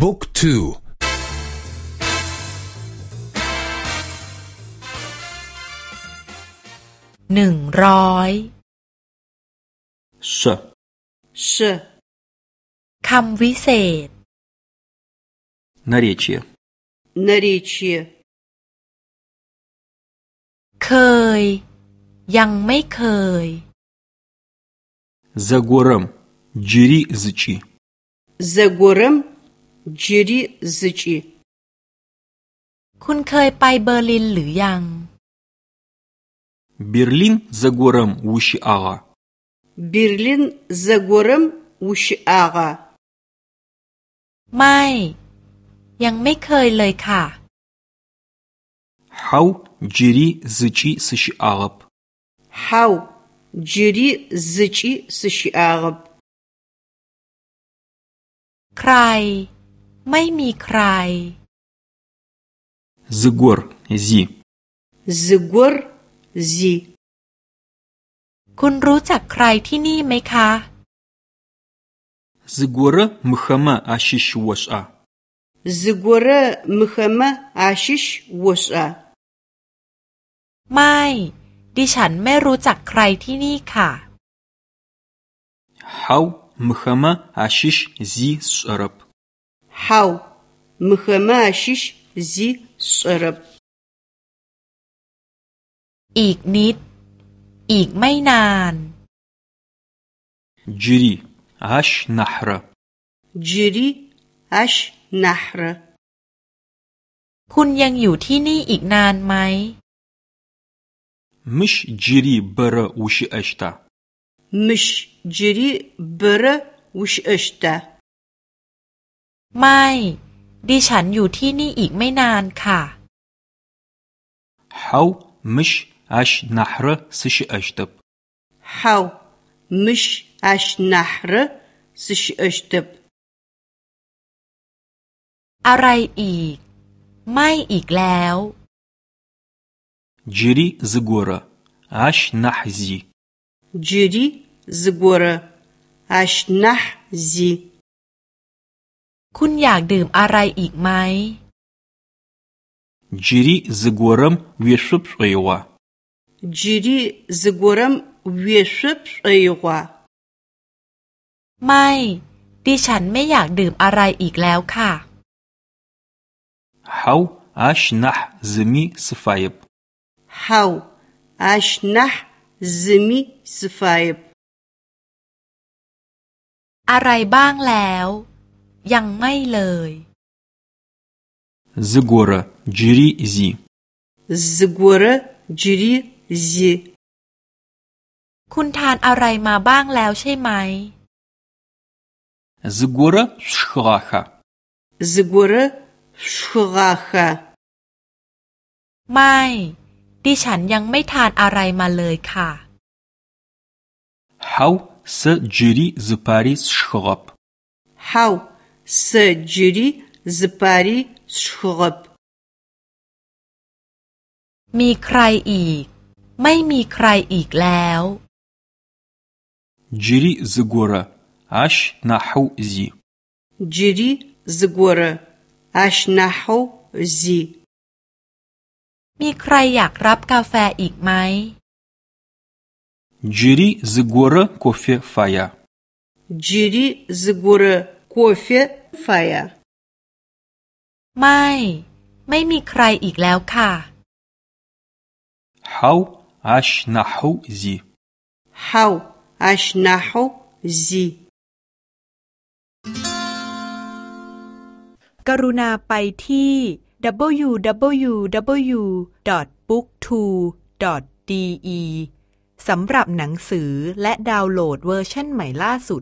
บุ๊กทูหนึ่งร้อยเชเชคำวิเศษ наречие наречие เคย ยังไม่เคย за гором джири зычи за гором จิริซิจิคุณเคยไปเบอร์ลินหรือยัง เบอร์ลินซากรัมวุชิอาเบอร์ลินซากรัมวุชิอาไม่ ยังไม่เคยเลยค่ะฮาวจิริสิจิสิชิอาบฮาวจิริสิจิสิชิอาบใครไม่มีใครก ы ร์ซีซ з ก г ร์ซีคุณรู้จักใครที่นี่ไหมคะ Зыгорэ м ы х э ช э ащыщ ошӏа. Зыгорэ м ม х э м э ащыщ о ชอาไม่ ดิฉันไม่รู้จักใครที่นี่ค่ะ How มุฮัมมัดอาชิชซีสอรับ х а у мыхэмэ ащыщ зи сшӏэрэп. и ี нит и อ м ก й нан д ж и р и ащ н а х ь р а д ж и р и ащ н а х ь р а кун янг ю ти ни и ่ нан м ี й мыш д ж и р и бэрэ ущыӏэщта мыш д ж и р и бэрэ ущыӏэщта ไม่ดิฉันอยู่ที่นี่อีกไม่นานค่ะ حو مش аш нахры сыщыӏэщтэп. Хьау, мыщ аш нахры сыщыӏэщтэп. อะไรอีก ไม่อีกแล้ว Джыри з ы г a р а аш нахзи. Джыри зыгора, аш н а х คุณอยากดื่มอะไรอีกไหมจิริซกวรมวิชุปเอวะจิริซกวรมวิชุปเอวะไม่ดิฉันไม่อยากดื่มอะไรอีกแล้วค่ะฮาวอาชนะซมิสฟายบฮาวอาชนะซมิสฟายบอะไรบ้างแล้วยังไม่เลย з г о р а джири зи з г о р а джири зи คุณทานอะไรมาบ้างแล้วใช่ไหม з г о р а шхаха з г о р а шхаха ไม่ ดิฉันยังไม่ทานอะไรมาเลยค่ะ How สจิริสปาริสชอบ How Сэ джыри зы пари сшхыгъэп. มีใครอีก ไม่มีใครอีกแล้ว джыри зыгорэ ащ нахьыу зи. Джыри зыгорэ ащ нахьыу зи. มีใครอยากรับกาแฟอีกไหม Джыри зыгорэ кофе фая. Джыри зыгорэ กั ф เฟ а я ไม่ ไม่มีใครอีกแล้วค่ะ How Ashnahuzi How Ashnahuzi กรุณาไปที่ www.booktwo.de สำหรับหนังสือและดาวน์โหลดเวอร์ชันใหม่ล่าสุด